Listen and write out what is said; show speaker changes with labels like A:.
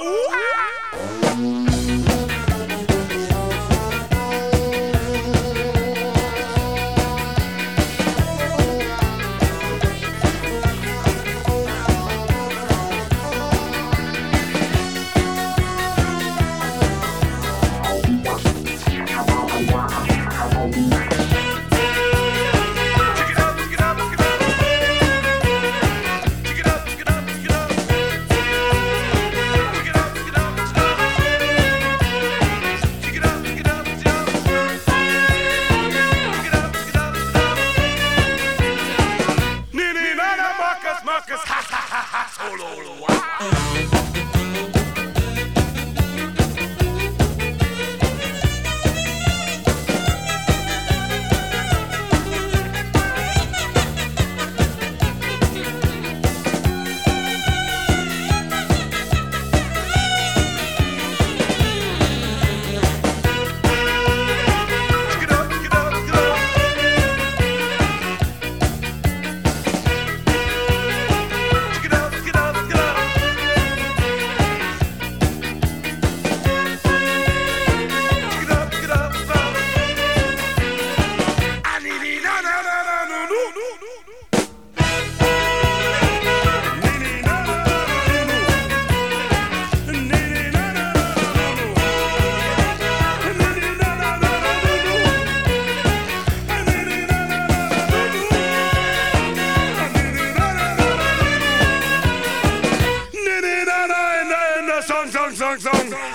A: Uau! motherfuckers Song, Song, Song, Song.